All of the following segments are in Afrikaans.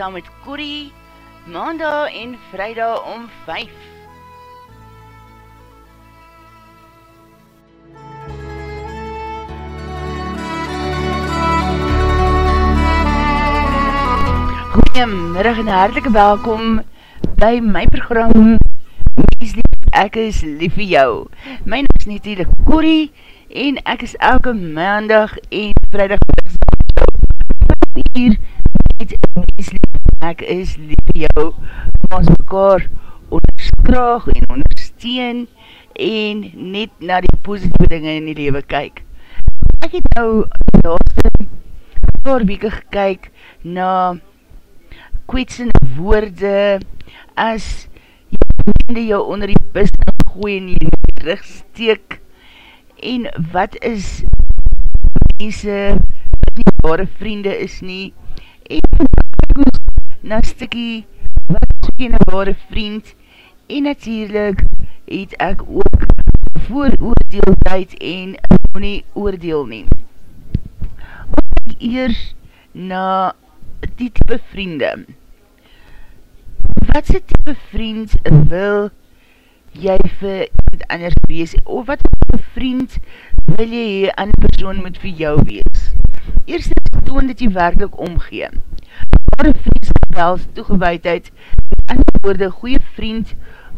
saam met Corrie, maandag en vrijdag om 5. Goeiemiddag en hartelike welkom by my program Mens lief, ek is lief vir jou. My naam is natuurlijk Corrie en ek is elke maandag en vrijdag hier met mens lief, ek is lief jou, ons mekaar onderskraag en ondersteun en net na die positieve dinge in die leven kyk. Ek het nou die laatste paar weke gekyk na kwetsende woorde as jy vriende jou onder die bus gooi en jy rug steek en wat is mense nie ware vriende is nie na stikkie wat geen ware vriend en natuurlijk het ek ook vooroordeeltijd en nie oordeel neem ek eers na die type vriende. Wat sy type vriend wil jy vir iemand anders wees? Of wat type vriend wil jy hier aan die persoon moet vir jou wees? Eerst is toon dat jy werkelijk omgee. Ware vriendskapels toegeweidheid, met ander woorde, goeie vriend,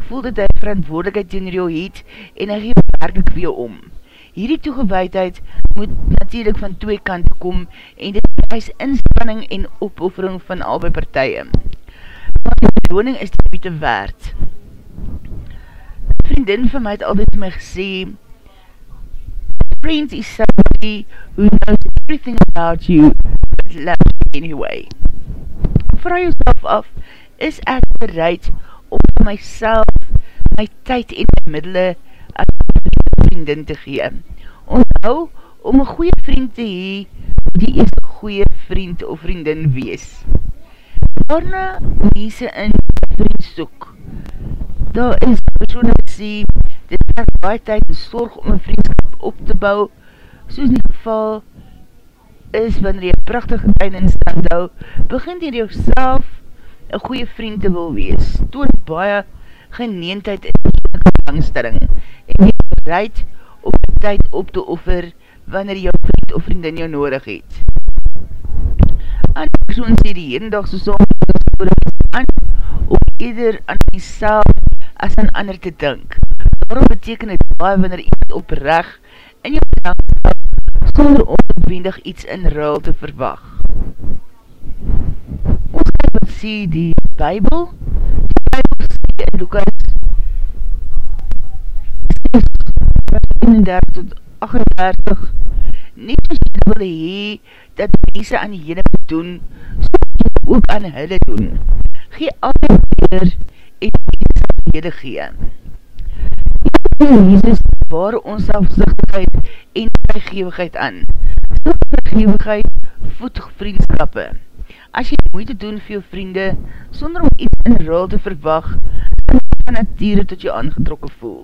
voel dat hy verantwoordelikheid tegen jou het en hy gee werkelijk weer om. Hierdie toegeweidheid moet natuurlijk van twee kant kom en dit is inspanning en opoffering van albei partije. Maar die bedoeling is die biete waard. Vriendin van my het altyd my gesê, friend is somebody who knows everything about you but loves anyway. Vraag jouself af, is ek bereid om myself, my tyd en my middele my vriendin te gee? Onthou, om een goeie vriend te hee, die is een goeie vriend of vriendin wees. Waarna mense in vriend soek? Daar is persoon wat sê, dit is baie tyd en sorg om een vriendskap op te bou, soos die geval is wanneer jy prachtig einde in stand hou, begin jy jou self een goeie vriend te wil wees, toon baie geneendheid en persoonlijke belangstelling, en jy bereid om tyd op te offer, wanneer jou vriend of vriendin jou nodig het. Aan die persoon sê die herendag so som, aan, om eerder aan die self as aan ander te dink. Waarom beteken het baie wanneer iemand oprecht in jou bedankstap sonder onwendig iets in ruil te verwag. Ons kijk wat sê die Bijbel, die Bijbel sê in Lukas 31 tot 38 net as jy wil hee dat mense aan die jene doen soos jy ook aan hulle doen gee alle weer en mense aan die jene gee Jesus ware ons selfzichtigheid en vrygewigheid aan. Soos vrygewigheid voed vriendskappe. As jy moeite doen vir jou vriende, sonder om iets in rol te verwag, dan kan natuur tot jou aangetrokken voel.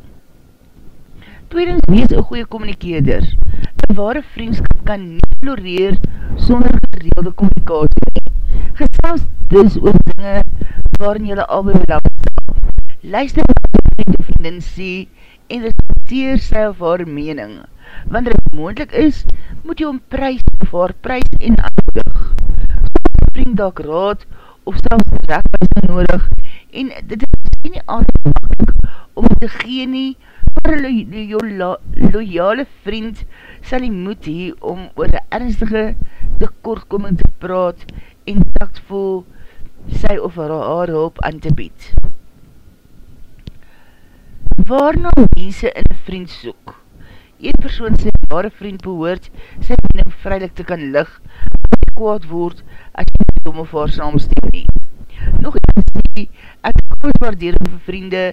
Tweedens, wees een goeie communikeerder. Een ware vriendskap kan nie floreer sonder gereelde communikatie. Gesels dus oor dinge waarin jylle alweer belang stel. Luister wat die vriend of vriendin sê en respekteer sy of haar mening. Wanneer het moendlik is, moet jy om prijs of haar prijs en aandig. Vriend dak raad of selfs rechtwijs nodig en dit is nie altijd makkelijk om te gee nie, maar een lo lo loyale vriend sal die moed hee om oor een ernstige tekortkoming te praat en taktvol sy of haar, haar hulp aan te bied waarna mense in een vriend soek. Een persoon sy ware vriend behoort sy mening vrylik te kan lig wat kwaad word as jy met hom of haar saamstem nie. Nog een sê, ek groot waardering vir vriende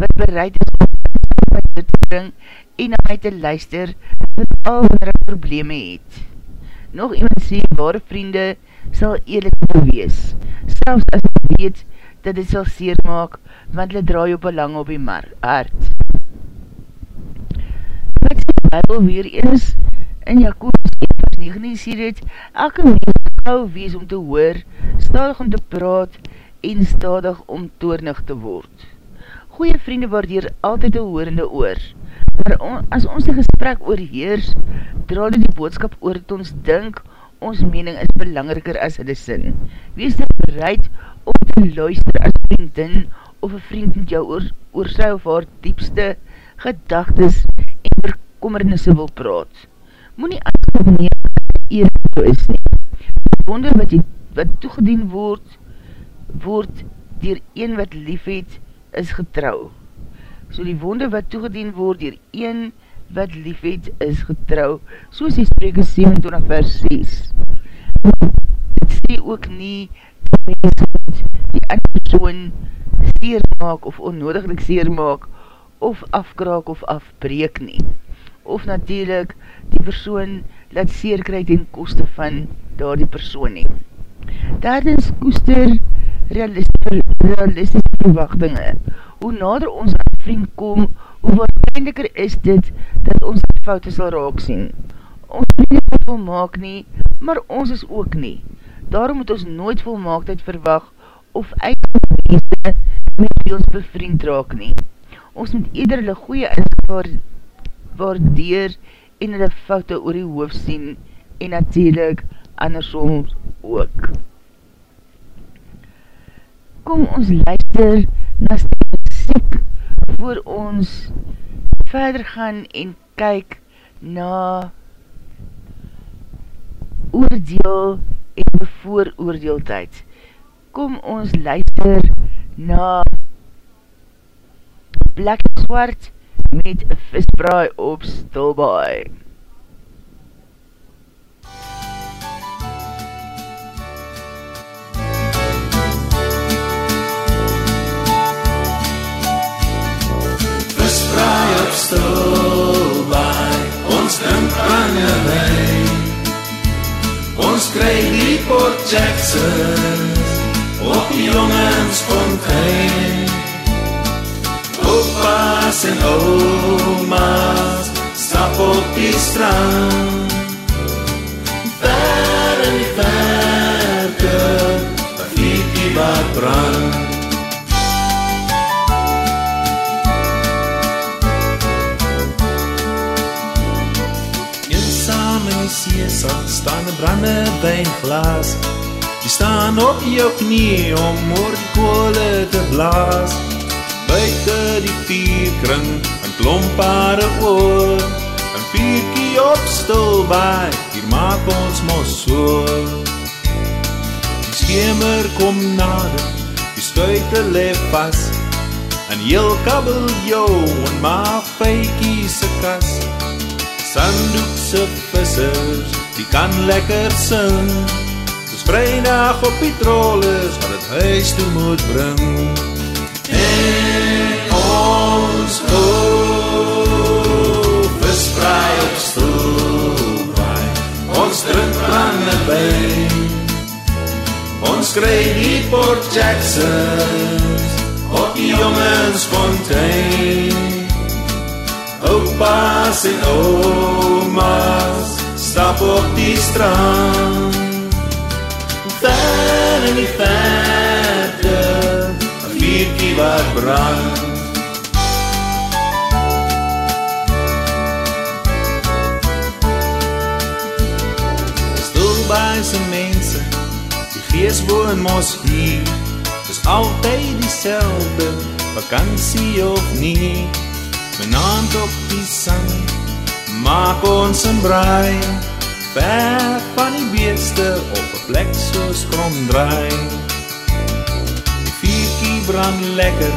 wat bereid is om my te bring en na my te luister wat al wat er probleme het. Nog iemand sê, ware vriende sal eerlijk wees, selfs as jy weet dat dit sal seer maak, want hulle draai op een lang op die hart. Wat sê Bijbel weer eens in Jacobus 1 vers negenieseer het, elke mens gauw wees om te hoor, stadig om te praat en stadig om toornig te word. Goeie vriende waardeer altyd een hoorende oor, maar on, as ons die gesprek oorheers, draal die boodskap oor het ons dink, ons mening is belangriker as hulle sin. Wees dit bereid om te luister as vriendin of een vriend met jou oor, oor sy of haar diepste gedagtes en verkommernisse wil praat. Moe nie antwoord neem eer jou is nie. Wonder wat, jy, wat toegedien word, word dier een wat lief het, is getrouw. So die wonder wat toegedien word dier een wat lief het, is getrouw. Soos die spreke 27 vers 6. Het sê ook nie die mens moet die ander persoon seer maak of onnodiglik seer maak of afkraak of afbreek nie. Of natuurlijk die persoon laat seer krijg ten koste van daar die persoon nie. Derdens koester realistische verwachtinge. Hoe nader ons aan vriend kom, hoe waarschijnlijker is dit dat ons foute sal raak sien. Ons vriend is volmaak nie, maar ons is ook nie. Daarom moet ons nooit volmaaktheid verwag of eigen mense met wie ons bevriend raak nie. Ons moet eerder hulle goeie inskaar waardeer en hulle foute oor die hoofd sien en natuurlijk andersom ook. Kom ons luister na muziek voor ons verder gaan en kyk na oordeel en bevooroordeeltijd. Kom ons luister na Black Swart met visbraai op Stilbaai. Visbraai op Stilbaai, ons drink aan je wijn. Ons krijg die Port Jacksons op die jongensfontein. Opa's en oma's stap op die strand. Ver in die verte, een vierkie wat brand. Die seesand staan een brande wijnglaas. Die staan op jou knie om oor die koole te blaas. Buiten die vierkring, een klompare oor. Een vierkie op stilbaai, hier maak ons mos so. Die schemer kom nader, die skuite leef vast. En heel kabbel jou en maak feikie se kas. Sanddoekse vissers, die kan lekker sing. Dis vrijdag op die trollers, wat het huis toe moet bring. En ons hoofd verspreid op stoelbaai, ons drink brande wijn. Ons krijg die Port Jacksons op die jongensfontein. Opa's en oma's stap op die strand. Ver in die verte, een vierkie wat brand. Stil by sy mense, die gees woon mos hier. Dis altyd dieselfde, vakansie of nie. Mijn hand op die sand, maak ons een braai. Ver van die beeste op een plek soos gronddraai. Die vierkie brand lekker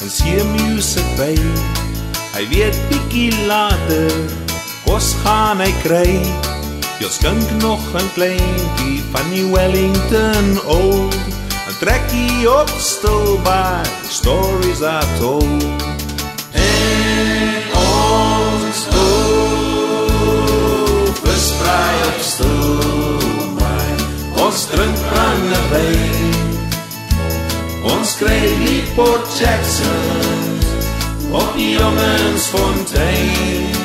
en see music by. Hy weet piekie later, kos gaan hy kry. Jou skink nog een kleinkie van die Wellington Old. Een trekkie op stil by, stories are told. Hoofd verspreid op stoelbaai. Ons drink brande wijn. Ons krijg die Port Jacksons op die jongensfontein.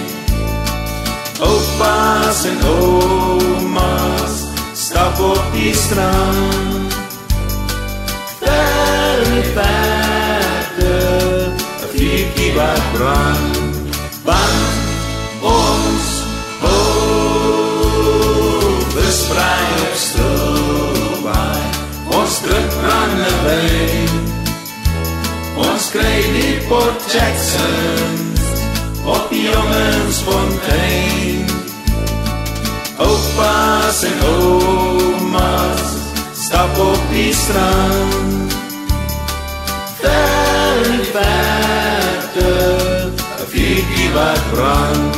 Opa's en oma's stap op die strand Ver in die verte Een vierkie wat kry die Port Jacksons Op die jongensfontein Opa's en oma's Stap op die strand. Ver in die verte Een wat brand.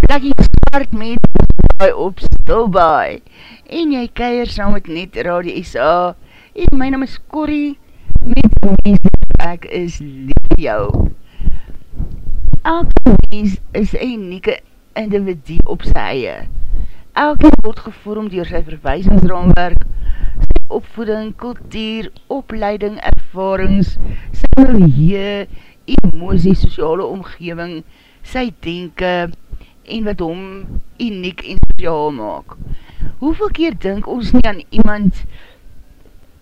Plakkie start met by op Stilbaai. En jy keier saam met net Radio SA en my naam is Corrie met Music ek is lief jou Elke mens is een unieke individu op sy eie. Elke word gevorm door sy verwijsingsraamwerk sy opvoeding, kultuur, opleiding, ervarings sy milieu, emosie, sociale omgeving sy denken en wat hom uniek en speciaal maak. Hoeveel keer dink ons nie aan iemand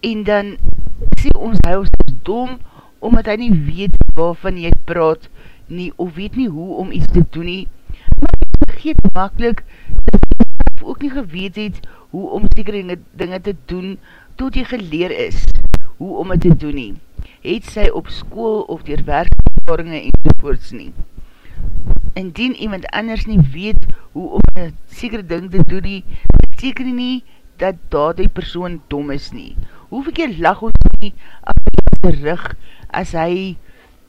en dan sê ons hy ons is dom omdat hy nie weet waarvan jy praat nie of weet nie hoe om iets te doen nie. Maar hy vergeet makkelijk dat hy ook nie geweet het hoe om sekere dinge te doen tot jy geleer is hoe om het te doen nie. Het sy op school of dier werkervaringe en sovoorts nie indien iemand anders nie weet hoe om een sekere ding te doen nie, beteken nie dat daar die persoon dom is nie. Hoeveel keer lag ons nie af die rug as hy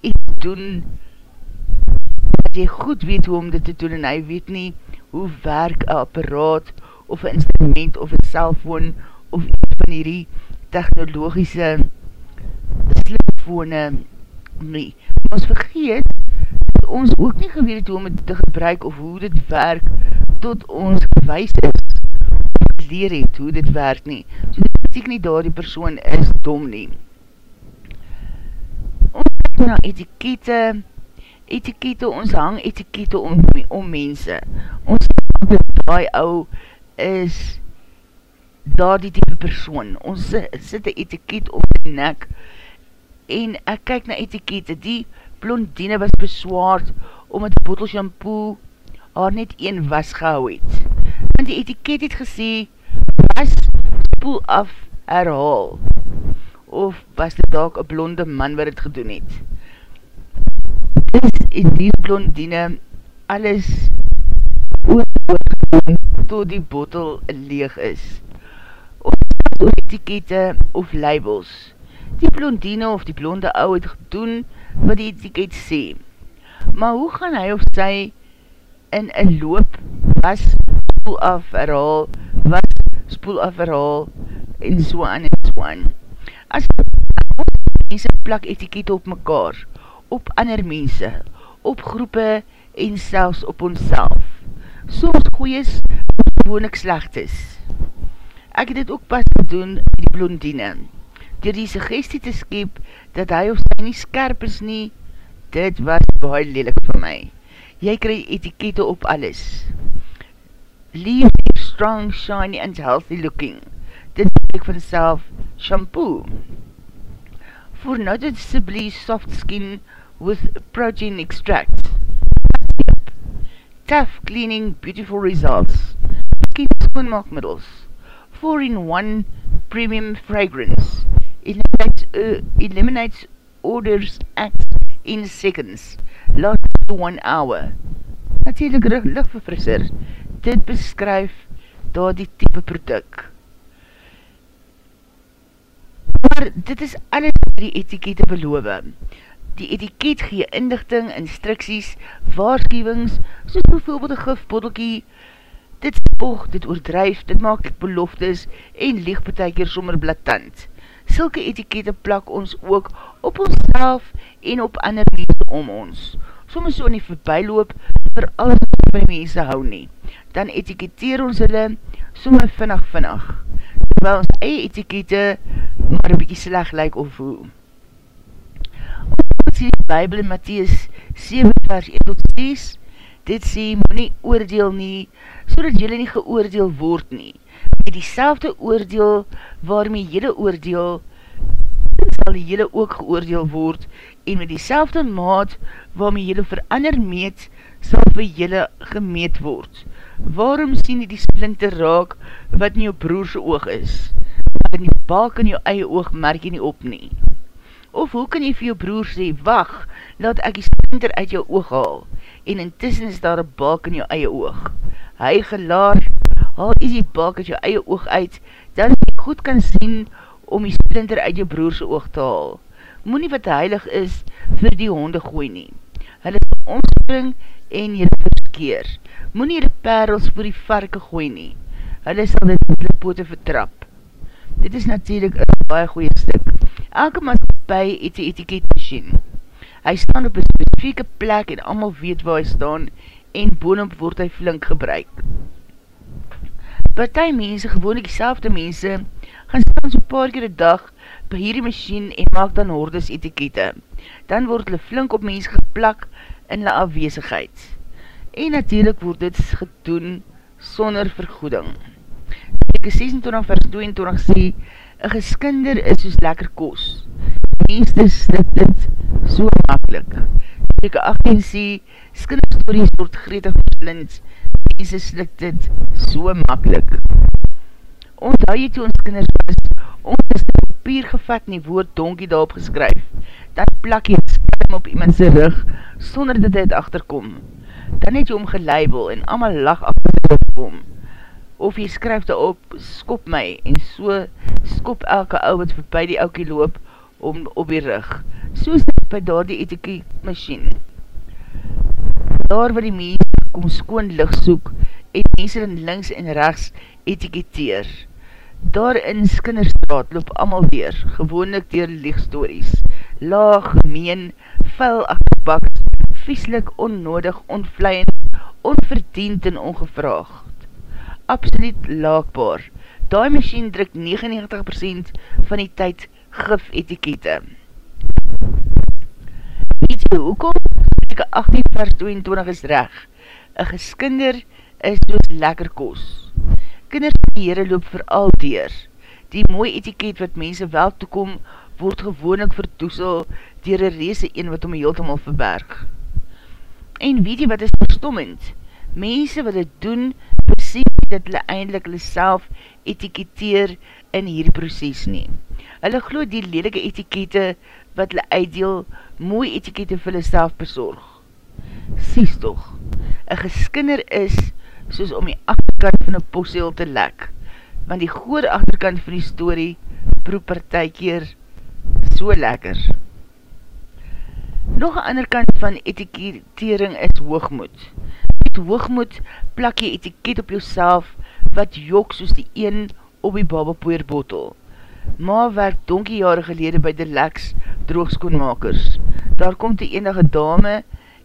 iets doen dat jy goed weet hoe om dit te doen en hy weet nie hoe werk een apparaat of een instrument of een cellfoon of iets van hierdie technologische slipfone nie. Ons vergeet ons ook nie geweer het hoe om het te gebruik of hoe dit werk tot ons gewys is of leer het hoe dit werk nie. So dit beteken nie daar die persoon is dom nie. Ons kijk na etikete, etikete, ons hang etikete om, om mense. Ons dat die ou is daar die type persoon. Ons sit die etiket om die nek en ek kyk na etikete, die blondine was beswaard om het bottel shampoo haar net een was gehou het. Want die etiket het gesê, was spoel af herhaal. Of was dit ook een blonde man wat het gedoen het. Dis en die blondine alles oorgedoen tot die bottel leeg is. Of etikette of labels. Die blondine of die blonde ou het gedoen, wat die etiket sê. Maar hoe gaan hy of sy in een loop was spoel af verhaal, was spoel af verhaal, en so aan en so aan. As mense plak etiket op mekaar, op ander mense, op groepe en selfs op ons self. Soms goeies, gewoon ek slecht is. Ek het dit ook pas gedoen met die blondine dier die suggestie te skep, dat hy of sy nie skerp is nie, dit was baie lelik vir my. Jy krij etikette op alles. Leave strong, shiny and healthy looking. Dit spreek van self shampoo. For noticeably soft skin with protein extract. Tough cleaning, beautiful results. Skin schoonmaakmiddels. 4-in-1 premium fragrance eliminates, uh, eliminates orders act in seconds, last one hour. Natuurlijk luchtverfrisser, dit beskryf daar die type product. Maar dit is alles die etikette beloof. Die etiket gee inlichting, instructies, waarschuwings, soos bijvoorbeeld een gifboddelkie, dit spog, dit oordrijf, dit maak beloftes en lieg beteker sommer blatant sulke etikette plak ons ook op ons self en op ander mense om ons. Soms so in die voorbijloop vir alles wat die mense hou nie. Dan etiketeer ons hulle soms vinnig vinnig. Terwyl ons eie etikette maar een bykie sleg lyk of hoe. Ons sê die Bijbel in Matthies 7 vers 1 tot 6, dit sê, moet nie oordeel nie, so dat jylle nie geoordeel word nie. Met die selfde oordeel waarmee jylle oordeel, sal jylle ook geoordeel word, en met die selfde maat waarmee jylle verander meet, sal vir jylle gemeet word. Waarom sien jy die splinter raak, wat in jou broerse oog is? In die balk in jou eie oog merk jy nie op nie. Of hoe kan jy vir jou broer sê, wacht, laat ek die splinter uit jou oog haal, en intussen is daar een balk in jou eie oog. Hy gelaar, haal is die balk uit jou eie oog uit, dan jy goed kan sien om die splinter uit jou broerse oog te haal. Moe wat heilig is vir die honde gooi nie. Hulle sal omspring en jy verskeer. Moe nie die perels vir die varke gooi nie. Hulle sal dit met die pote vertrap. Dit is natuurlijk een baie goeie stuk. Elke maatschappij het die etiket machine. Hy staan op een specifieke plek en allemaal weet waar hy staan en boonop word hy flink gebruik. Partij mense, gewoon die selfde mense, gaan staan so paar keer die dag by hierdie machine en maak dan hordes etikette. Dan word hulle flink op mense geplak in hulle afwezigheid. En natuurlijk word dit gedoen sonder vergoeding. Spreuke 26 vers 22 sê, een geskinder is soos lekker koos. Meeste slik dit so makkelijk. Spreuke 18 sê, skinderstories word gretig verslind. Meeste slik dit so makkelijk. Onthou jy toe ons kinders was, ons is die papier gevat in die woord donkie daarop geskryf. Dan plak jy skim op iemand sy rug, sonder dat hy het achterkom. Dan het jy om gelabel en allemaal lach achterkom of jy skryf daarop, skop my, en so skop elke ou wat voorbij die oukie loop, om op die rug. So is dit by daar die etikie machine. Daar waar die mens kom skoon licht soek, en mense in links en rechts etiketeer. Daar in Skinnerstraat loop amal weer, gewoonlik dier lichtstories. Laag, meen, vuil achterbaks, vieslik, onnodig, onvleiend, onverdiend en ongevraagd absoluut laakbaar. Daai machine druk 99% van die tyd gif etikette. Weet jy hoekom? Spreke 18 vers 22 is reg. Een geskinder is soos lekker koos. Kinders die Heere loop vooral deur. Die mooie etiket wat mense wel toekom, word gewoonlik vertoesel dier een reese een wat om heeltemal verberg. En weet jy wat is verstommend? Mense wat het doen, precies dat hulle eindelijk hulle self etiketeer in hierdie proces nie. Hulle glo die lelike etikete wat hulle uitdeel, mooi etikete vir hulle self besorg. Sies toch, een geskinner is soos om die achterkant van een postheel te lek, want die goede achterkant van die story proe partijkeer so lekker. Nog een ander kant van etiketering is hoogmoed met hoogmoed plak jy etiket op jouself wat jok soos die een op die babapoeier botel. Ma werk donkie jare gelede by de Lex droogskoonmakers. Daar kom die enige dame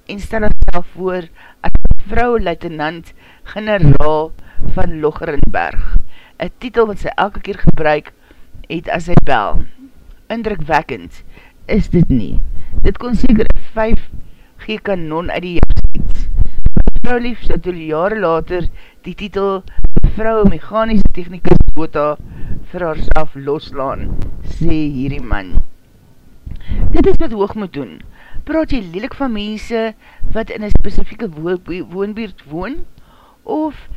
en stel haar voor vrou luitenant generaal van Loggerenberg. Een titel wat sy elke keer gebruik het as sy bel. Indrukwekkend is dit nie. Dit kon seker 5 gee kanon uit die jypsiet vrou lief so toe jare later die titel vrou mechanische technikus bota vir haarself loslaan, sê hierdie man. Dit is wat hoog moet doen. Praat jy lelik van mense wat in een specifieke woonbeerd woon, of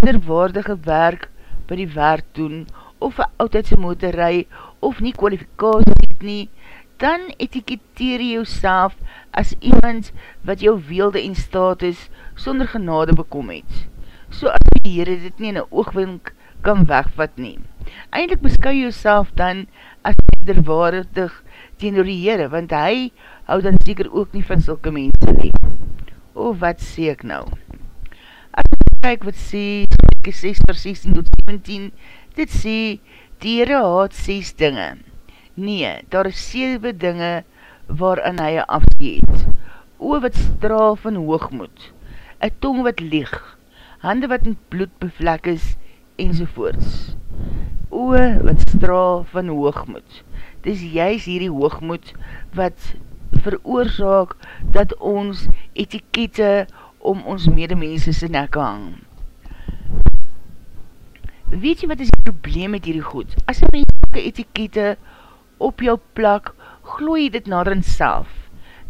inderwaardige werk by die werk doen, of een oudheidse motorrij, of nie kwalifikatie het nie, dan etiketeer jy jouself as iemand wat jou weelde en status sonder genade bekom het. So as die Heere dit nie in een oogwink kan wegvat nie. Eindelijk beskou jy jouself dan as wederwaardig teenoor die Heere, want hy hou dan seker ook nie van sulke mense nie. O, wat sê ek nou? As ek kyk wat sê, 6 vers 16 tot 17, dit sê, die Heere haat 6 dinge. Nee, daar is 7 dinge waarin hy afskeet. O wat straal van hoogmoed, een tong wat lieg, hande wat in bloed bevlek is, enzovoorts. O wat straal van hoogmoed, dis juist hierdie hoogmoed wat veroorzaak dat ons etikette om ons medemense sy nek hang. Weet jy wat is die probleem met hierdie goed? As jy mense etikette op jou plak, glooi dit na in self,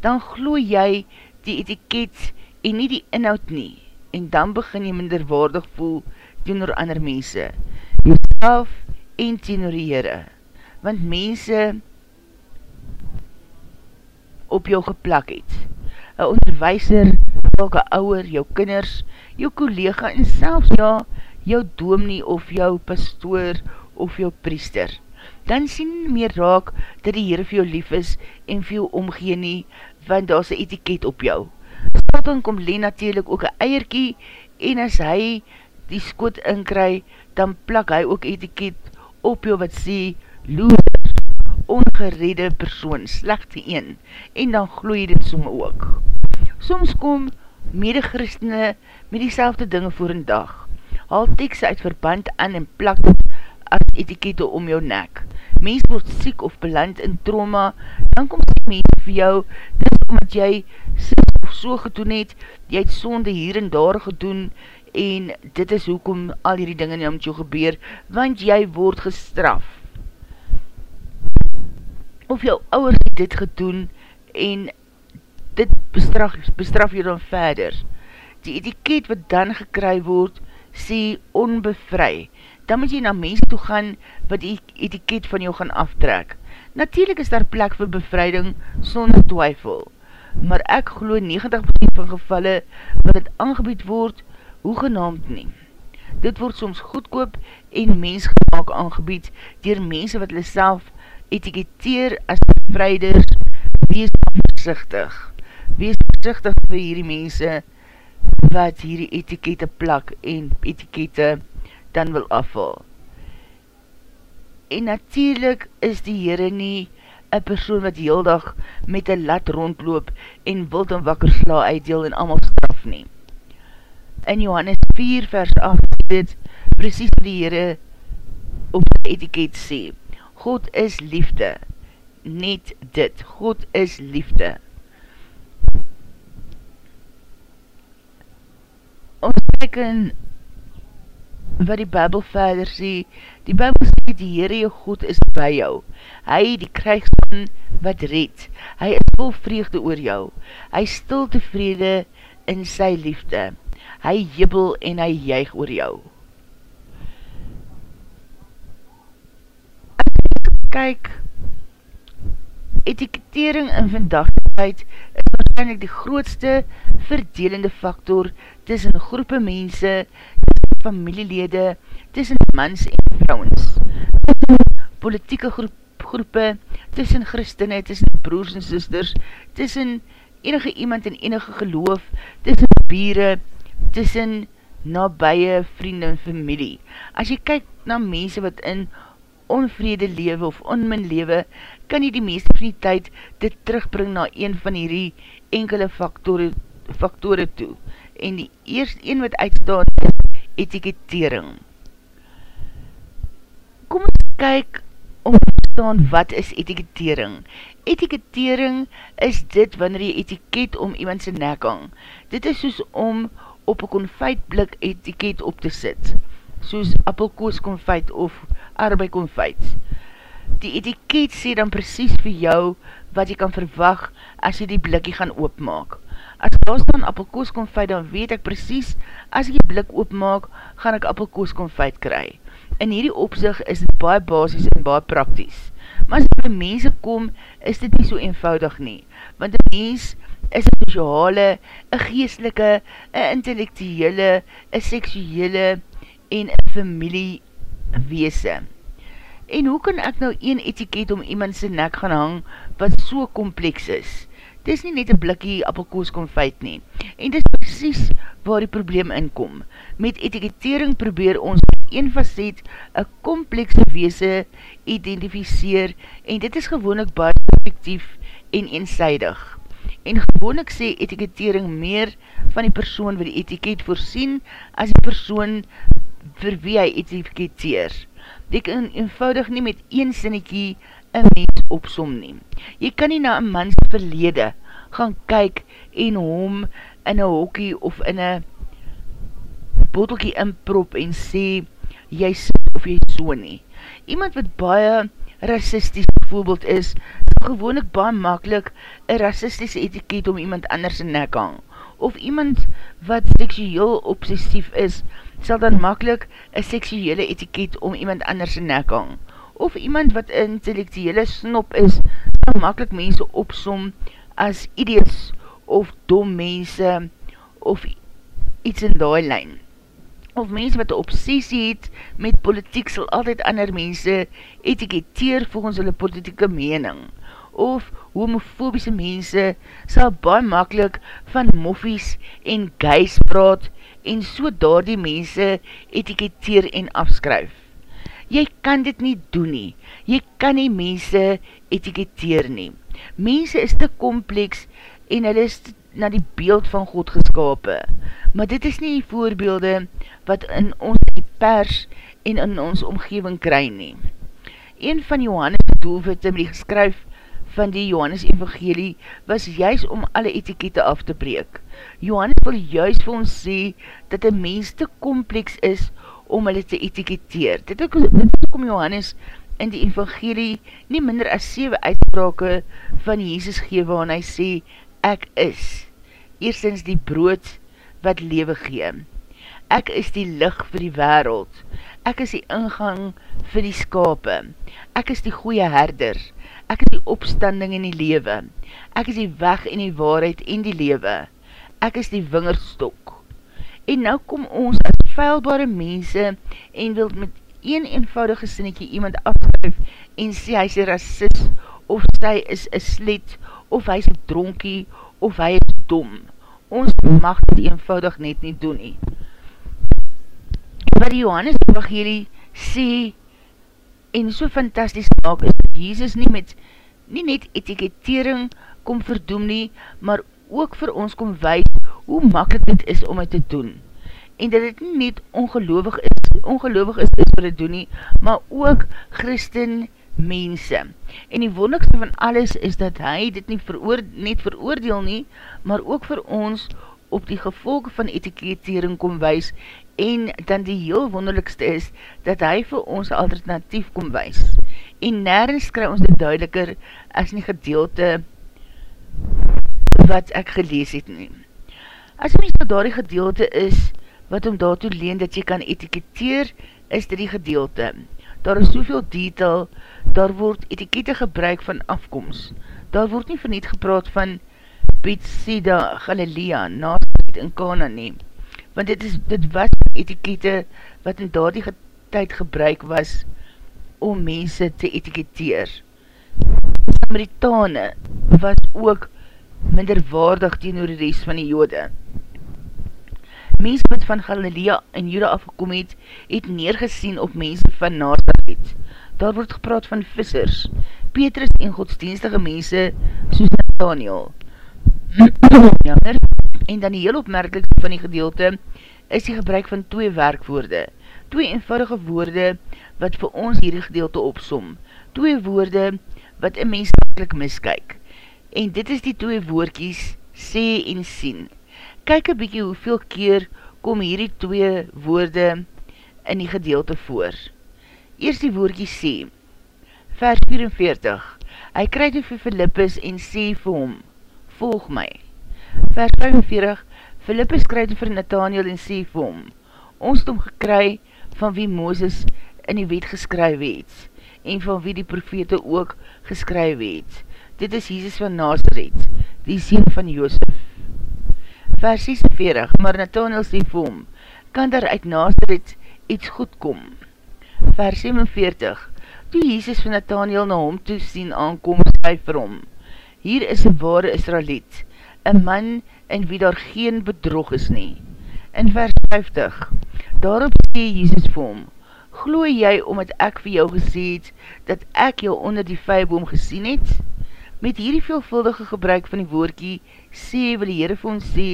dan glooi jy die etiket en nie die inhoud nie, en dan begin jy minderwaardig voel teenoor ander mense, jyself en teenoor die Heere, want mense op jou geplak het. Een onderwijser, welke ouwer, jou kinders, jou collega en selfs ja, jou doomnie of jou pastoor of jou priester. Dan sien meer raak dat die Heere vir jou lief is en vir jou omgeen nie, want daar is een etiket op jou. Satan kom leen natuurlijk ook een eierkie en as hy die skoot inkry, dan plak hy ook etiket op jou wat sê, loer, ongerede persoon, slechte een, en dan gloei dit som ook. Soms kom mede christene met die dinge voor een dag, haal tekse uit verband aan en plak as etikette om jou nek. Mens word siek of beland in trauma, dan kom sy mens vir jou, dis omdat jy siek of so gedoen het, jy het sonde hier en daar gedoen, en dit is hoekom al hierdie dinge nie om jou gebeur, want jy word gestraf. Of jou ouwers het dit gedoen, en dit bestraf, bestraf jy dan verder. Die etiket wat dan gekry word, sê onbevry, dan moet jy na mense toe gaan wat die etiket van jou gaan aftrek. Natuurlijk is daar plek vir bevryding sonder twyfel, maar ek glo 90% van gevalle wat het aangebied word, hoegenaamd nie. Dit word soms goedkoop en mensgemaak aangebied dier mense wat hulle self etiketeer as bevryders, wees voorzichtig. Wees voorzichtig vir hierdie mense, wat hierdie etikette plak en etikette dan wil afval. En natuurlijk is die Heere nie een persoon wat heel dag met een lat rondloop en wild en wakker sla uitdeel en allemaal straf nie. In Johannes 4 vers 8 dit precies die Heere op die etiket sê. God is liefde. Net dit. God is liefde. kyk in wat die Bijbel verder sê, die Bijbel sê die Heere jou God is by jou, hy die krijgsman wat red, hy is vol vreugde oor jou, hy stil tevrede in sy liefde, hy jibbel en hy juig oor jou. Kyk, etiketering in vandagtigheid is waarschijnlijk die grootste verdelende factor tussen groepe mense, tussen familielede, tussen mans en vrouwens, tussen politieke groep, groepe, tussen christene, tussen broers en sisters, tussen enige iemand in enige geloof, tussen bieren, tussen nabije vrienden en familie. As jy kyk na mense wat in onvrede lewe of onmin lewe, kan jy die meeste van die tyd dit terugbring na een van hierdie enkele faktore, faktore toe. En die eerste een wat uitstaan is etikettering. Kom ons kyk om te verstaan wat is etikettering. Etikettering is dit wanneer jy etiket om iemand sy nek hang. Dit is soos om op een konfijtblik etiket op te sit, soos appelkoos konfijt of arbeid konfijt die etiket sê dan precies vir jou wat jy kan verwag as jy die blikkie gaan oopmaak. As daar staan appelkoos konfijt, dan weet ek precies, as ek die blik oopmaak, gaan ek appelkoos konfijt kry. In hierdie opzicht is dit baie basis en baie prakties. Maar as die mense kom, is dit nie so eenvoudig nie. Want die mens is een sociale, een geestelike, een intellectuele, een seksuele en een familie weese. En hoe kan ek nou een etiket om iemand sy nek gaan hang, wat so kompleks is? Dit is nie net een blikkie appelkoos konfijt nie. En dit is precies waar die probleem inkom. Met etiketering probeer ons een facet, een komplekse weese identificeer, en dit is gewoonlik baie effectief en eenzijdig. En gewoonlik sê etiketering meer van die persoon wat die etiket voorsien, as die persoon vir wie hy etiketeer jy kan eenvoudig nie met een sinnekie een mens opsom neem. Jy kan nie na een mans verlede gaan kyk en hom in een hokkie of in een bottelkie inprop en sê, jy sê of jy so nie. Iemand wat baie racistisch voorbeeld is, gewoon ek baie makkelijk een racistische etiket om iemand anders in nek hang. Of iemand wat seksueel obsessief is, sal dan makkelijk een seksuele etiket om iemand anders in nek hang. Of iemand wat een intellectuele snop is, sal makkelijk mense opsom as idiots of dom mense of iets in die lijn. Of mense wat een obsessie het met politiek sal altyd ander mense etiketeer volgens hulle politieke mening. Of homofobische mense sal baie makkelijk van moffies en geis praat en so daar die mense etiketeer en afskryf. Jy kan dit nie doen nie. Jy kan nie mense etiketeer nie. Mense is te kompleks en hulle is na die beeld van God geskapen. Maar dit is nie die voorbeelde wat in ons die pers en in ons omgeving kry nie. Een van Johannes' doelwitte met die geskryf van die Johannes Evangelie was juist om alle etikette af te breek. Johannes wil juist vir ons sê dat een mens te kompleks is om hulle te etiketeer. Dit ook, dit ook om Johannes in die Evangelie nie minder as 7 uitsprake van Jesus gee waarin hy sê, ek is eerstens die brood wat lewe gee. Ek is die licht vir die wereld. Ek is die ingang vir die skape. Ek is die goeie herder ek is die opstanding in die lewe, ek is die weg in die waarheid in die lewe, ek is die wingerstok. En nou kom ons as vuilbare mense en wil met een eenvoudige sinnetje iemand afskryf en sê hy is een racist, of sy is een slet, of hy is een dronkie, of hy is dom. Ons mag dit eenvoudig net nie doen nie. Wat die Johannes Evangelie sê, en so fantastisch maak, is dat Jesus nie met nie net etikettering kom verdoem nie, maar ook vir ons kom wees hoe makkelijk dit is om het te doen. En dat het nie net ongelovig is, ongelovig is, is vir het doen nie, maar ook christen mense. En die wonderste van alles is dat hy dit nie veroor, net veroordeel nie, maar ook vir ons op die gevolge van etikettering kom wees en dan die heel wonderlikste is dat hy vir ons alternatief kom wees. En nergens kry ons dit duideliker as nie gedeelte wat ek gelees het nie. As mys nou daar die gedeelte is wat om daartoe leen dat jy kan etiketeer, is dit die gedeelte. Daar is soveel detail, daar word etikette gebruik van afkomst. Daar word nie verniet gepraat van Bethsaida, Galilea, Naast in Kana neem want dit, is, dit was etikette wat in daardie tyd gebruik was om mense te etiketeer. Samaritane was ook minderwaardig teenoor die rest van die jode. Mense wat van Galilea en Juda afgekom het, het neergesien op mense van Nazareth. Daar word gepraat van vissers, Petrus en godsdienstige mense soos Nathaniel. Jammer, En dan die heel opmerkelijkste van die gedeelte is die gebruik van twee werkwoorde. Twee eenvoudige woorde wat vir ons hierdie gedeelte opsom. Twee woorde wat een mens makkelijk miskyk. En dit is die twee woordkies sê en sien. Kyk een bykie hoeveel keer kom hierdie twee woorde in die gedeelte voor. Eerst die woordkie sê. Vers 44 Hy kryd vir Philippus en sê vir hom, volg my vers 45, Philippus kryd vir Nathaniel en sê vir hom, ons het om gekry van wie Mooses in die wet geskryf het, en van wie die profete ook geskryf het. Dit is Jesus van Nazareth, die sien van Joosef. Vers 46, maar Nathaniel sê vir hom, kan daar uit Nazareth iets goed kom? Vers 47, toe Jesus van Nathaniel na hom toe sien aankom, skryf vir hom, hier is een ware Israeliet, een man in wie daar geen bedrog is nie. In vers 50, daarop sê Jesus vir hom, Gloe jy omdat ek vir jou gesê het, dat ek jou onder die vijboom gesien het? Met hierdie veelvuldige gebruik van die woordkie, sê wil die Heere vir ons sê,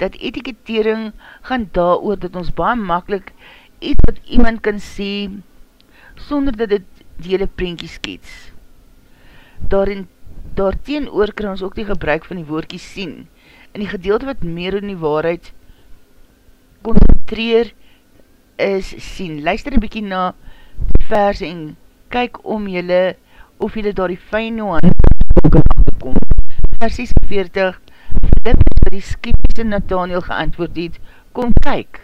dat etikettering gaan daar oor, dat ons baie makkelijk iets wat iemand kan sê, sonder dat dit die hele prentjie skets. Daarin Daarteen oor kan ons ook die gebruik van die woordkie sien. In die gedeelte wat meer in die waarheid concentreer is sien. Luister een bykie na vers en kyk om jylle of jylle daar die fijn nuance kan achterkom. Vers 46 Philippus wat die skeptische Nathaniel geantwoord het, kom kyk,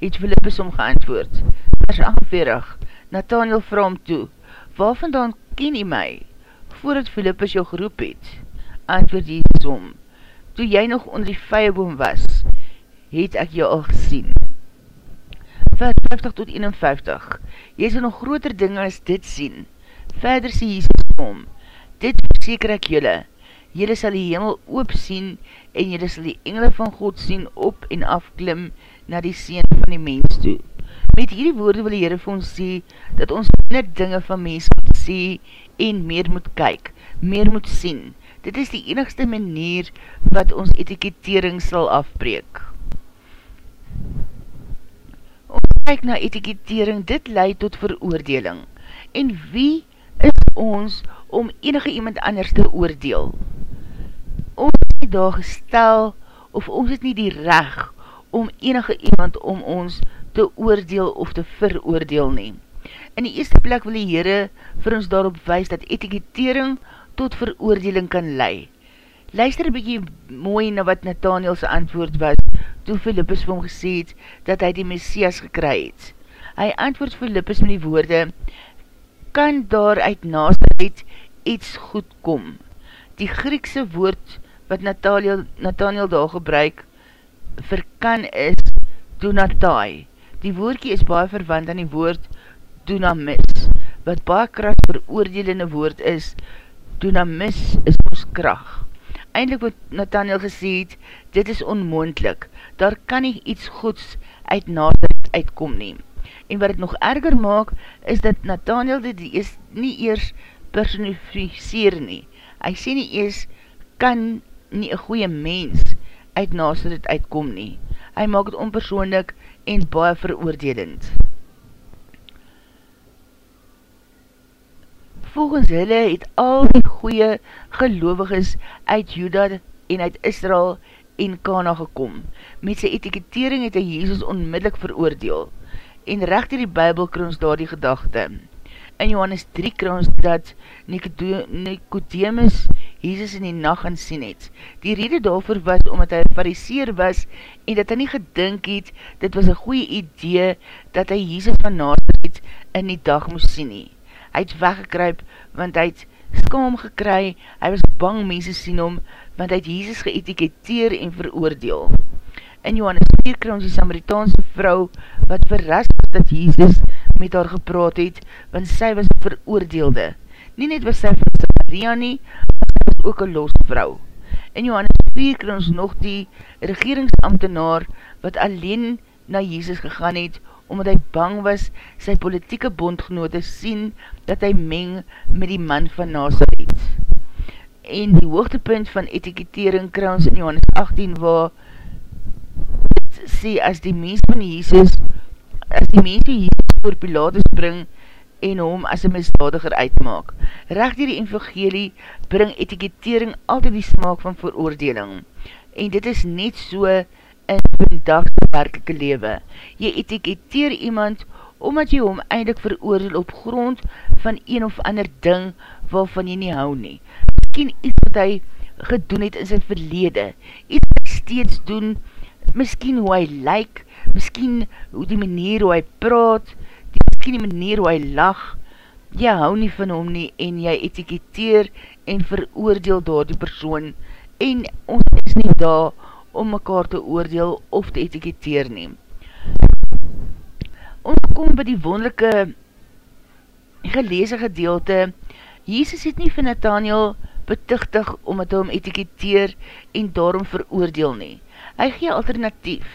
het Philippus om geantwoord. Vers 48 Nathaniel vraag toe, waar vandaan ken jy my, voordat Philippus jou geroep het? Antwoord Jesus om, toe jy nog onder die vijeboom was, het ek jou al gesien. Vers 50 tot 51 Jy sal nog groter dinge as dit sien. Verder sê Jesus om, dit verseker ek jylle, jylle sal die hemel oop sien en jylle sal die engele van God sien op en afklim na die seen van die mens toe. Met hierdie woorde wil die Heere vir ons sê, dat ons minder dinge van mens moet sê en meer moet kyk, meer moet sien. Dit is die enigste manier wat ons etikettering sal afbreek. Ons kyk na etikettering, dit leid tot veroordeling. En wie is ons om enige iemand anders te oordeel? Ons nie daar gestel, of ons het nie die reg om enige iemand om ons te oordeel of te veroordeel nie. In die eerste plek wil die Heere vir ons daarop wees dat etikettering tot veroordeling kan lei. Luister bykie mooi na wat Nathaniel's antwoord was toe Philippus vir hom gesê het dat hy die Messias gekry het. Hy antwoord Philippus met die woorde kan daar uit Nazareth iets goed kom. Die Griekse woord wat Nathaniel, Nathaniel daar gebruik vir kan is donatai. Die woordkie is baie verwant aan die woord dunamis, wat baie kracht veroordelende woord is, dunamis is ons kracht. Eindelijk wat Nathaniel gesê het, dit is onmoendlik, daar kan nie iets goeds uit Nazareth uitkom neem. En wat het nog erger maak, is dat Nathaniel dit is nie eers personificeer nie. Hy sê nie eers, kan nie een goeie mens uit Nazareth uitkom nie. Hy maak het onpersoonlik en baie veroordelend. Volgens hulle het al die goeie geloviges uit Juda en uit Israel en Kana gekom. Met sy etikettering het hy Jezus onmiddellik veroordeel. En recht in die Bijbel kroons daar die gedachte. In Johannes 3 kroons dat Nicodemus Jesus in die nacht gaan sien het. Die rede daarvoor was omdat hy fariseer was en dat hy nie gedink het, dit was een goeie idee dat hy Jesus van Nazareth in die dag moes sien nie. Hy het weggekryp, want hy het skam gekry, hy was bang mense sien om, want hy het Jesus geëtiketeer en veroordeel. In Johannes 4 kry ons die Samaritaanse vrou, wat verrast dat Jesus met haar gepraat het, want sy was veroordeelde. Nie net was sy van Samaria nie, ook een los vrou. In Johannes 4 kan ons nog die regeringsambtenaar wat alleen na Jesus gegaan het, omdat hy bang was sy politieke bondgenote sien dat hy meng met die man van Nazareth. En die hoogtepunt van etikettering kry ons in Johannes 18 waar het sê as die mens van Jesus as die mens die Jesus voor Pilatus bring en hom as een misdadiger uitmaak. Recht die evangelie bring etikettering altyd die smaak van veroordeling. En dit is net so in vandagse werkelike lewe. Jy etiketteer iemand omdat jy hom eindelijk veroordeel op grond van een of ander ding waarvan jy nie hou nie. Miskien iets wat hy gedoen het in sy verlede. Iets wat steeds doen, miskien hoe hy lyk, miskien hoe die manier hoe hy praat, miskien die manier hoe hy lag, jy hou nie van hom nie en jy etiketeer en veroordeel daar die persoon en ons is nie daar om mekaar te oordeel of te etiketeer nie. Ons kom by die wonderlijke geleese gedeelte, Jezus het nie van Nathaniel betichtig om het hom etiketeer en daarom veroordeel nie. Hy gee alternatief.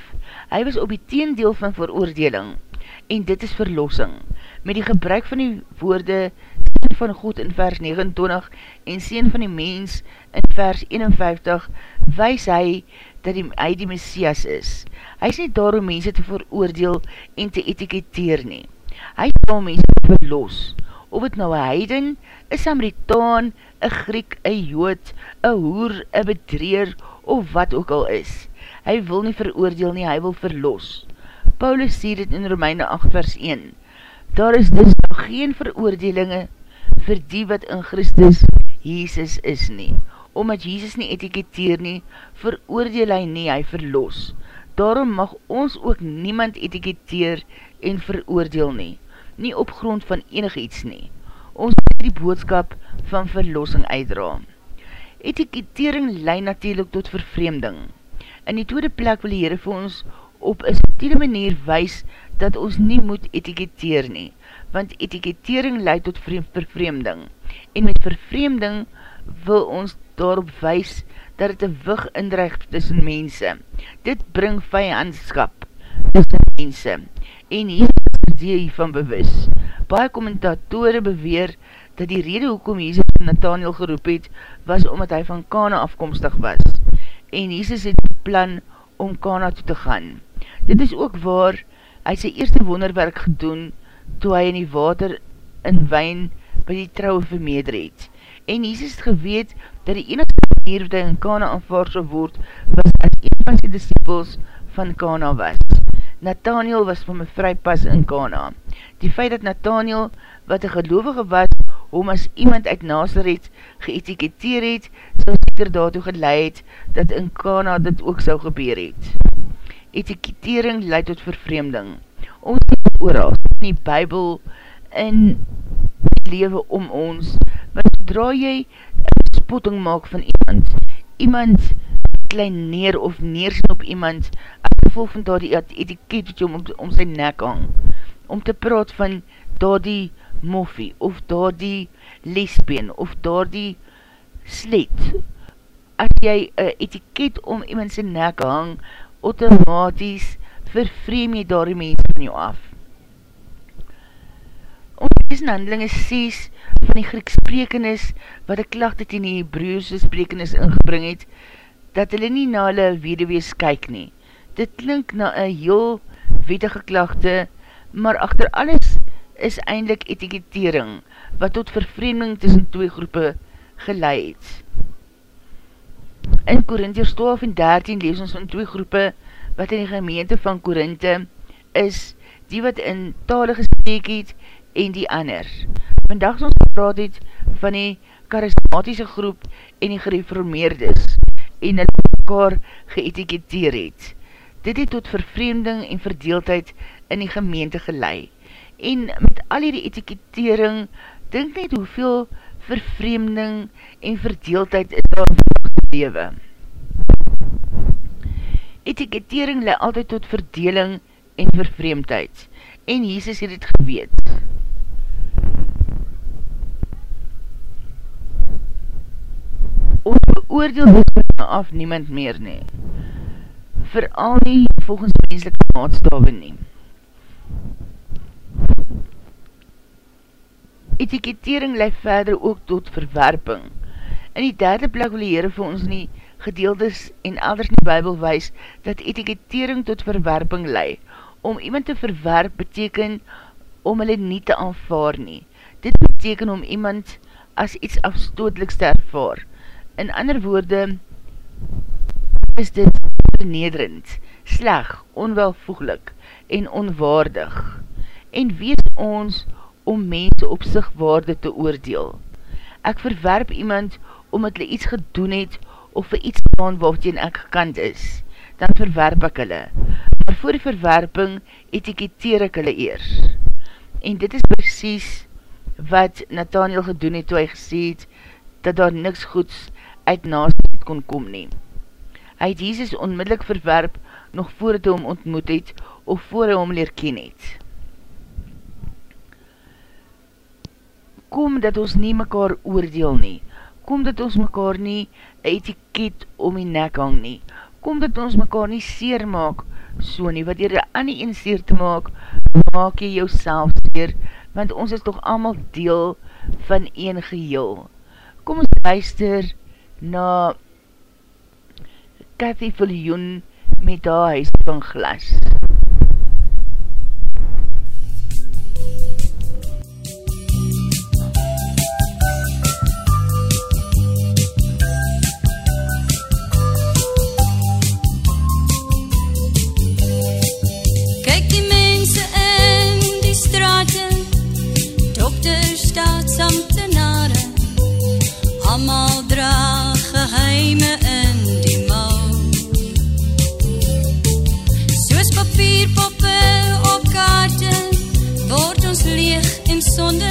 Hy was op die teendeel van veroordeling en dit is verlossing. Met die gebruik van die woorde Seen van God in vers 29 en Seen van die mens in vers 51 wys hy dat die, hy die Messias is. Hy is nie daarom mense te veroordeel en te etiketeer nie. Hy sal mense verlos of het nou een heiden, een Samaritaan, een Griek, een Jood, een hoer, een bedreer, of wat ook al is. Hy wil nie veroordeel nie, hy wil verlos. Paulus sê dit in Romeine 8 vers 1. Daar is dus nou geen veroordelinge vir die wat in Christus Jesus is nie. Omdat Jesus nie etiketeer nie, veroordeel hy nie, hy verlos. Daarom mag ons ook niemand etiketeer en veroordeel nie, nie op grond van enig iets nie. Ons moet die boodskap van verlossing uitdra. Etiketering leid natuurlijk tot vervreemding. In die tweede plek wil die Heere vir ons op een subtiele manier wys dat ons nie moet etiketeer nie, want etiketering leid tot vervreemding. En met vervreemding wil ons daarop wys dat het een wig indreig tussen mense. Dit bring vijandskap tussen mense. En hier is die hiervan bewus. Baie kommentatore beweer dat die rede hoekom Jesus Nathaniel geroep het, was omdat hy van Kana afkomstig was en Jesus het plan om Kana toe te gaan. Dit is ook waar hy sy eerste wonderwerk gedoen toe hy in die water in wijn by die trouwe vermeerder het. En Jesus het geweet dat die enige manier wat hy in Kana aanvaard sal word was as een van sy disciples van Kana was. Nathaniel was van my vrypas in Kana. Die feit dat Nathaniel, wat een gelovige was, hom as iemand uit Nazareth geëtiketeer het, sal seker daartoe geleid dat in Kana dit ook sal gebeur het. Etiketering leid tot vervreemding. Ons het ooral in die Bijbel in die lewe om ons, want zodra jy een spotting maak van iemand, iemand klein neer of neersien op iemand, as gevolg van daar die etiket wat jy om, om sy nek hang, om te praat van daar die moffie, of daar die lesbeen, of daar die slet. As jy een etiket om iemand sy nek hang, automatisch vervreem jy daar die mens van jou af. Ons lees in handelinge 6 van die Grieks sprekenis, wat die klachte ten die Hebreeuwse sprekenis ingebring het, dat hulle nie na hulle wedewees kyk nie. Dit klink na een heel wetige klachte, maar achter alles is eindelijk etiketering, wat tot vervreemding tussen twee groepe geleid. In Korintiers 12 en 13 lees ons van twee groepe, wat in die gemeente van Korinthe is, die wat in tale gespreek het, en die ander. Vandaag ons gepraat het van die charismatische groep en die gereformeerdes, en hulle mekaar geëtiketeer het. Dit het tot vervreemding en verdeeldheid in die gemeente geleid en met al die etiketering, denk net hoeveel vervreemding en verdeeldheid is daar lewe. Etiketering le altyd tot verdeling en vervreemdheid, en Jesus het het geweet. Ons beoordeel dit af niemand meer nie, vooral nie volgens menselike maatstawe neem. etiketering leid verder ook tot verwerping. In die derde plek wil die Heere vir ons nie gedeeldes en elders in die Bijbel wees dat etiketering tot verwerping leid. Om iemand te verwerp beteken om hulle nie te aanvaar nie. Dit beteken om iemand as iets afstootliks te ervaar. In ander woorde is dit vernederend, sleg, onwelvoeglik en onwaardig. En wees ons om mense op sigwaarde te oordeel. Ek verwerp iemand omdat hulle iets gedoen het of vir iets staan waarteen ek gekant is, dan verwerp ek hulle. Maar voor die verwerping etiketeer ek hulle eers. En dit is precies wat Nathaniel gedoen het toe hy gesê het dat daar niks goeds uit naast het kon kom neem. Hy het Jesus onmiddellik verwerp nog voordat hy hom ontmoet het of voor hy hom leer ken het. kom dat ons nie mekaar oordeel nie, kom dat ons mekaar nie etiket om die nek hang nie, kom dat ons mekaar nie seer maak, so nie, wat aan die een seer te maak, maak jy jou seer, want ons is toch allemaal deel van een geheel. Kom ons luister na Cathy Viljoen met haar huis van glas. Cathy son de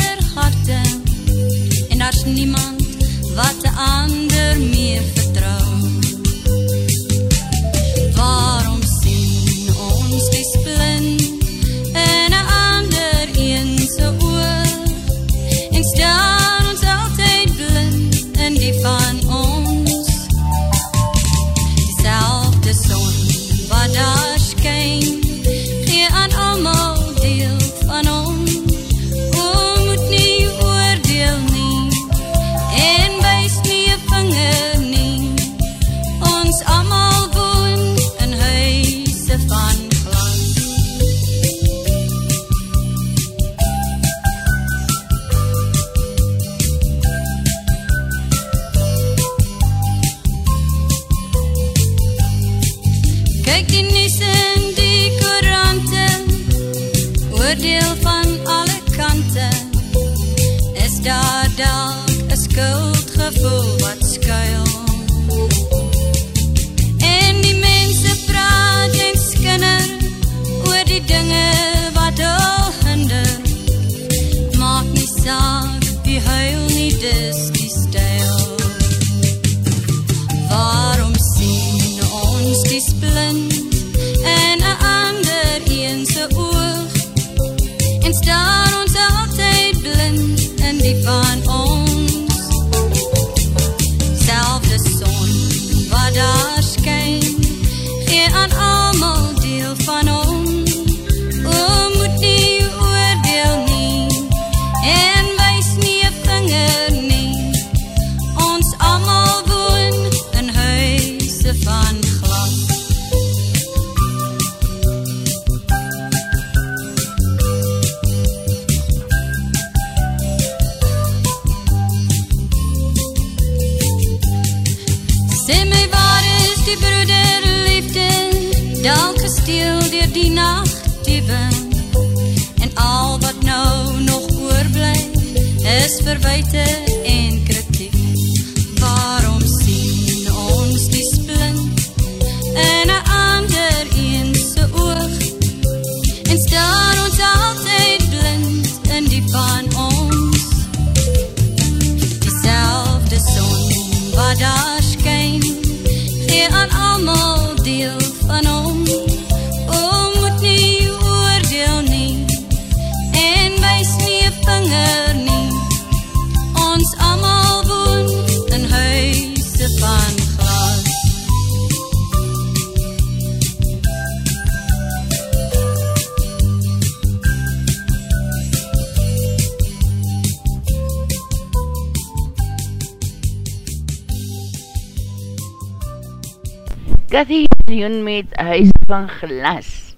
Union met Huis van Glas.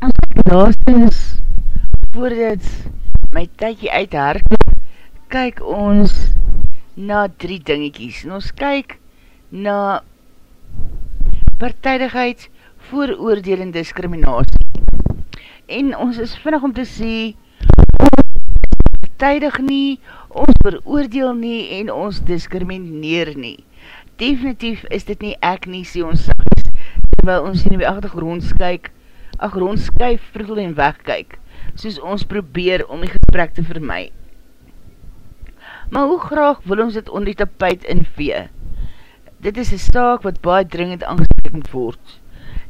Ons kyk laatstens, voordat my tydje uit herklik, kyk ons na drie dingetjies. En ons kyk na partijdigheid, vooroordeel en discriminatie. En ons is vinnig om te sê, ons partijdig nie, ons veroordeel nie en ons discrimineer nie definitief is dit nie ek nie, sê ons sags, terwyl ons hier in die achtergrond skyk, achtergrond skyf, vrugel en wegkyk, soos ons probeer om die gesprek te vermy. Maar hoe graag wil ons dit onder die tapijt invee? Dit is een saak wat baie dringend aangestekend word.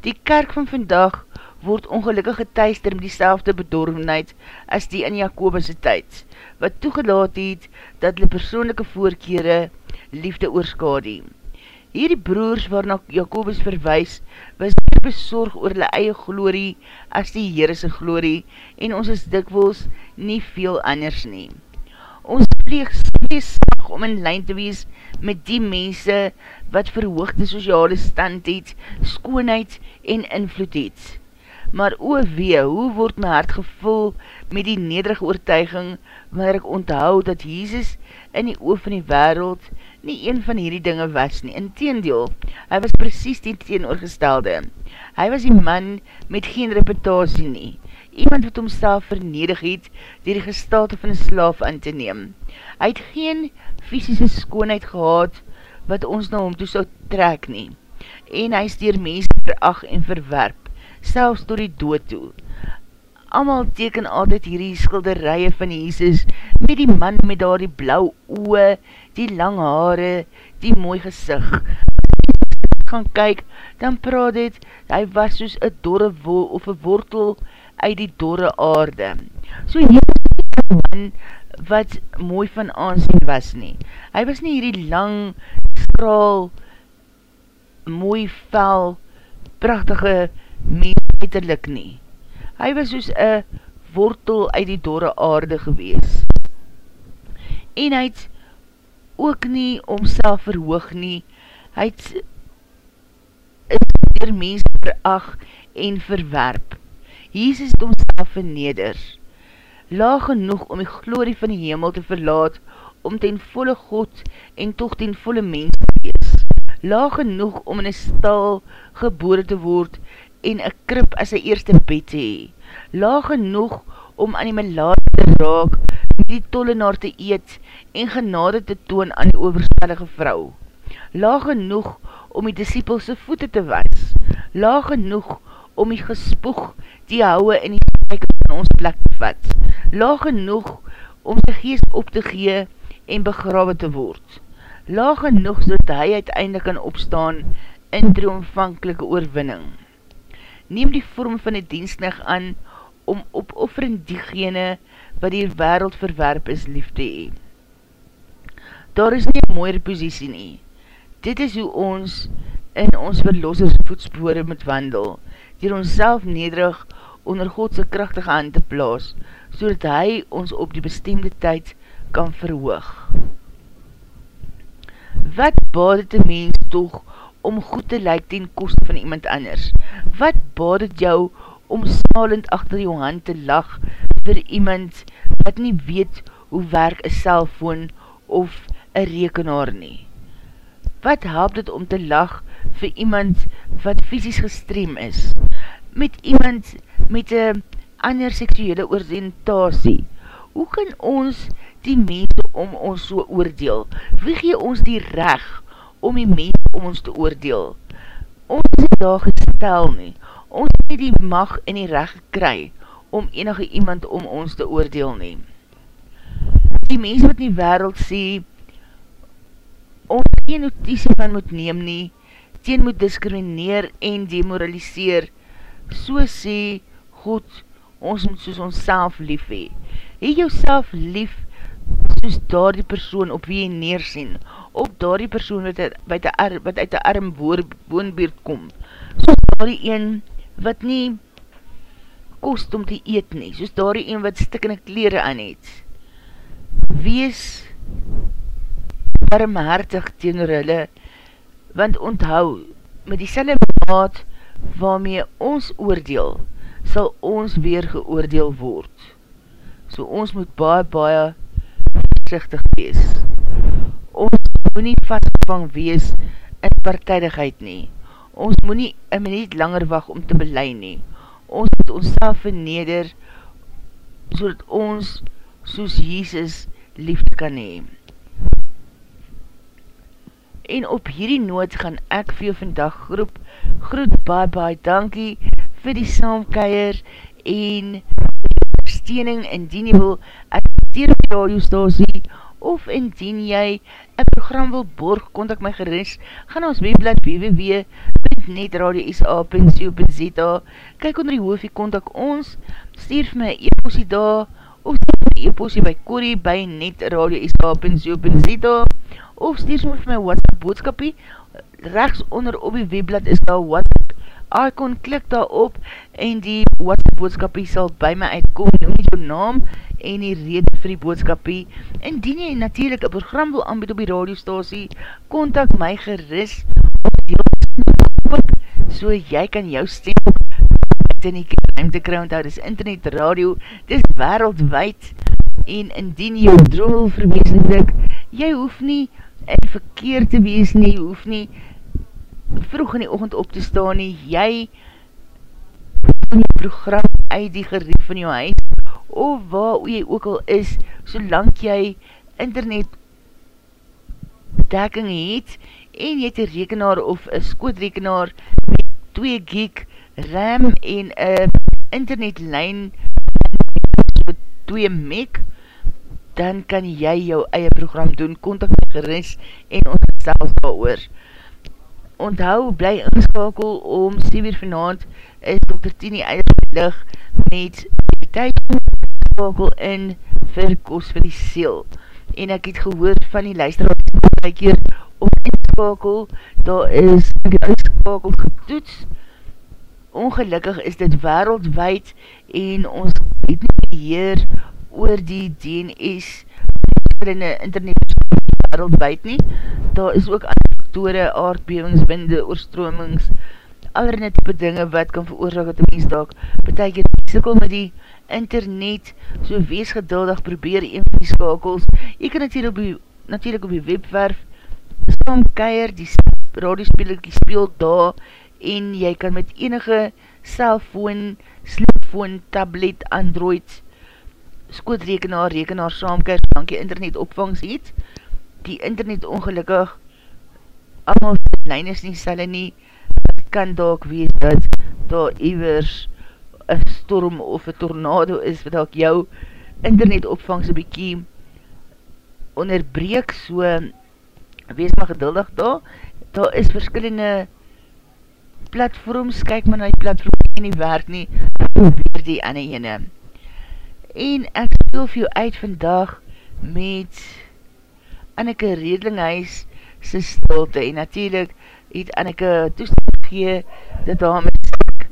Die kerk van vandag word ongelukkig getuister met die selfde bedorvenheid as die in Jacobus' tyd, wat toegelaat het dat die persoonlijke voorkere liefde oorskadie. Hierdie broers waarna Jacobus verwys, was besorg oor hulle eie glorie as die Heerese glorie en ons is dikwels nie veel anders nie. Ons vleeg sag om in lijn te wees met die mense wat verhoogde sociale stand het, skoonheid en invloed het. Maar o wee, hoe word my hart gevul met die nederige oortuiging wanneer ek onthou dat Jesus in die oof van die wereld nie een van hierdie dinge was nie. In teendeel, hy was precies die teenoorgestelde. Hy was die man met geen reputatie nie. Iemand wat homself vernedig het, die die gestalte van een slaaf aan te neem. Hy het geen fysische skoonheid gehad, wat ons na hom toe sal trek nie. En hy is dier mens veracht en verwerp, selfs door die dood toe allemaal teken altyd hierdie skilderije van Jesus, met die man met daar die blauw oe, die lang haare, die mooi gezicht. As gaan kyk, dan praat het, hy was soos een dorre wol of een wortel uit die dorre aarde. So hier is die man wat mooi van aansien was nie. Hy was nie hierdie lang, skraal, mooi vel, prachtige mens nie hy was soos een wortel uit die dorre aarde gewees. En hy het ook nie omself verhoog nie, hy het dier mens verag en verwerp. Jesus het omself verneder. Laag genoeg om die glorie van die hemel te verlaat, om ten volle God en toch ten volle mens te wees. Laag genoeg om in een stal gebore te word en een krip as sy eerste bed te hee. Laag genoeg om aan die melaat te raak, met die tollenaar te eet en genade te toon aan die overspellige vrou. Laag genoeg om die discipelse voete te was. Laag genoeg om die gespoeg die houwe in die spijker van ons plek te vat. Laag genoeg om sy geest op te gee en begrawe te word. Laag genoeg so dat hy uiteindelik kan opstaan in triomfankelike oorwinning. Neem die vorm van die dienstnig aan om opoffering diegene wat die wereld verwerp is lief te hee. Daar is nie een mooier posiesie nie. Dit is hoe ons in ons verlossers voetspore moet wandel, dier ons self nederig onder Godse krachtige hand te plaas, so dat hy ons op die bestemde tyd kan verhoog. Wat baad het die mens toch om goed te lyk ten kost van iemand anders? Wat baad het jou om smalend achter jou hand te lag vir iemand wat nie weet hoe werk een cellfoon of een rekenaar nie? Wat help dit om te lag vir iemand wat fysisk gestreem is? Met iemand met een ander seksuele oriëntasie? Hoe kan ons die mense om ons so oordeel? Wie gee ons die reg om die mense om ons te oordeel? Ons is daar gestel nie. Ons het die mag en die reg gekry om enige iemand om ons te oordeel nie. Die mense wat in die wereld sê, ons geen notitie van moet neem nie, teen moet discrimineer en demoraliseer, so sê God, ons moet soos ons self lief hee. Hee jou self lief, soos daar die persoon op wie jy neersien, op daar die persoon wat, wat, ar, wat uit die arm woonbeerd kom, soos daar die een wat nie kost om te eet nie, soos daar die een wat stikkende kleren aan het. Wees warmhartig teenoor hulle, want onthou, met die selle maat waarmee ons oordeel, sal ons weer geoordeel word. So ons moet baie, baie voorzichtig wees. Moet nie vastgevang wees in partijdigheid nie. Ons moet nie een minuut langer wacht om te belei nie. Ons moet ons self verneder so dat ons soos Jesus liefde kan neem. En op hierdie noot gaan ek vir jou vandag groep, groet bye bye, dankie vir die saamkeier en versteening indien jy wil adverteer op die radiostasie of indien jy een program wil borg, kontak my geris, gaan ons webblad www.netradio.sa.co.za kyk onder die hoofie, kontak ons, vir my e-postie daar, of stuur my e-postie by Corrie by netradio.sa.co.za of stuur soms vir my WhatsApp boodskapie, rechts onder op die webblad is daar WhatsApp icon, klik daar op en die WhatsApp boodskapie sal by my uitkom, noem nie jou naam en die rede vir die boodskapie. Indien jy natuurlijk een program wil aanbied op die radiostasie, kontak my geris op deel so jy kan jou stem op in die ruimte kry, want daar is internet radio, dit is wereldwijd. En indien jy jou droom verwezenlik, jy hoef nie en verkeer te wees nie, hoef nie vroeg in die oogend op te staan nie, jy van die program uit die gerief van jou huis, of waar jy ook al is, solang jy internet dekking het, en jy het een rekenaar of een skootrekenaar met 2 gig RAM en een internetlijn met 2 meg, dan kan jy jou eie program doen, kontak my geris en ons selfs daar oor. Onthou, bly inskakel om 7 uur vanavond is Dr. Tini Eiderslig met die tyd inskakel in vir koos vir die seel. En ek het gehoord van die luisteraar keer om inskakel, daar is inskakel getoets. Ongelukkig is dit wereldwijd en ons het nie beheer oor die DNS in die internet wereldwijd nie. Daar is ook ander faktore, aardbewings, winde, oorstromings, allerhande type dinge wat kan veroorzaak dat die mens daak betekent sikkel met die internet so wees geduldig probeer een van die skakels. Jy kan natuurlijk op die, natuurlijk op die webwerf saam keier die radiospeler die speel daar en jy kan met enige cellfoon, slipfoon, tablet, android skootrekenaar, rekenaar saamkeier solang jy internet opvangs het. Die internet ongelukkig allemaal lijn is nie, sal nie kan daak wees dat daar ewers een storm of een tornado is wat ook jou internet opvang so bykie onderbreek. So wees maar geduldig daar. Daar is verskillende platforms, kyk maar na die platform en die werk nie, probeer die ane ene. En ek speel vir jou uit vandag met Anneke Redlinghuis sy stilte. En natuurlijk het Anneke toestel gee dat haar muziek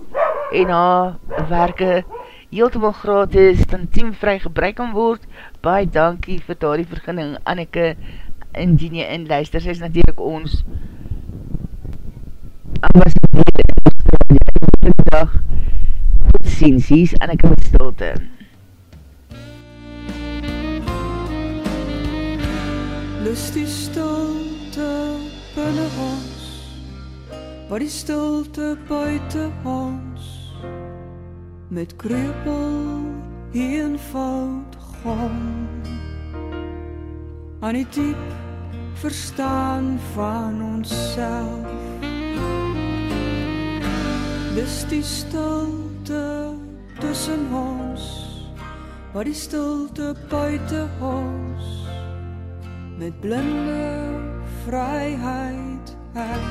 en haar werke heeltemaal gratis dan teamvry gebruik kan word. Baie dankie vir daar die vergunning Anneke indien jy in luister. Sy is natuurlijk ons ambassadeur in Australië. Dag tot ziens. Hier is Anneke met stilte. Lus die stilte binne ons wat die stilte buite ons met krepel eenvoud gaan. Aan die diep verstaan van onsself. Dis die stilte tussen ons wat die stilte buite ons. Met blinde vryheid heg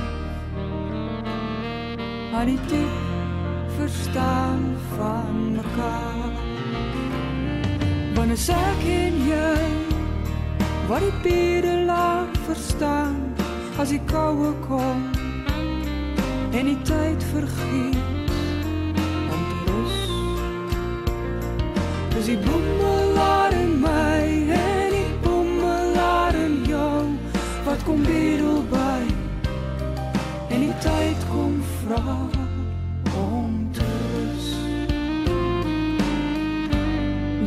aan die diep verstaan Wanneer ek en jy wat die biere laat verstaan as die koue kom en die tyd vergiet om te rus. Dis die blomme laat in my en die blomme laat in jou wat kom bedel by en die tyd kom vra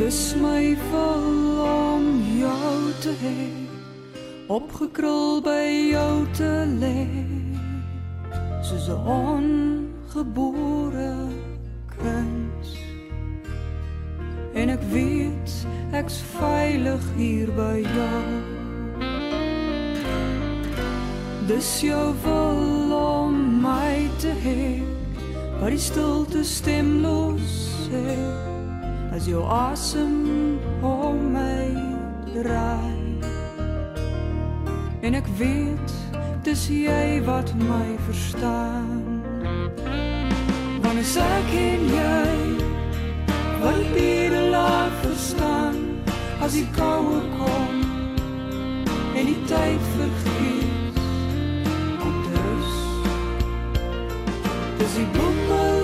Dis my vol om jou te hê, opgekrul by jou te lê, soos 'n ongebore kind. En ek weet ek's veilig hier by jou. Dis jou wil om my te hê Wat die stilte stemloos sê As jou asem om my draai. En ek weet dis jy wat my verstaan. Wanneer ek en jy biere laat verstaan As die koue kom En die tyd vergeet Dis die blomme